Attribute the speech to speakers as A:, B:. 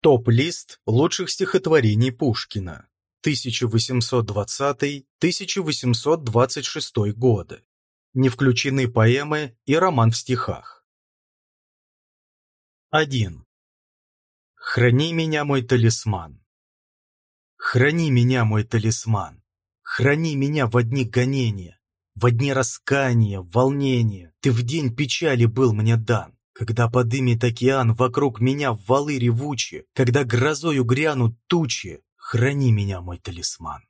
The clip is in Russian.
A: Топ-лист лучших стихотворений Пушкина 1820-1826 годы. Не включены поэмы и роман в стихах. 1. Храни меня, мой талисман. Храни меня, мой талисман. Храни меня в одни гонения, в дни раскаяния, волнения. Ты в день печали был мне дан. Когда подымет океан вокруг меня валы ревучие, Когда грозою грянут тучи, Храни меня, мой талисман.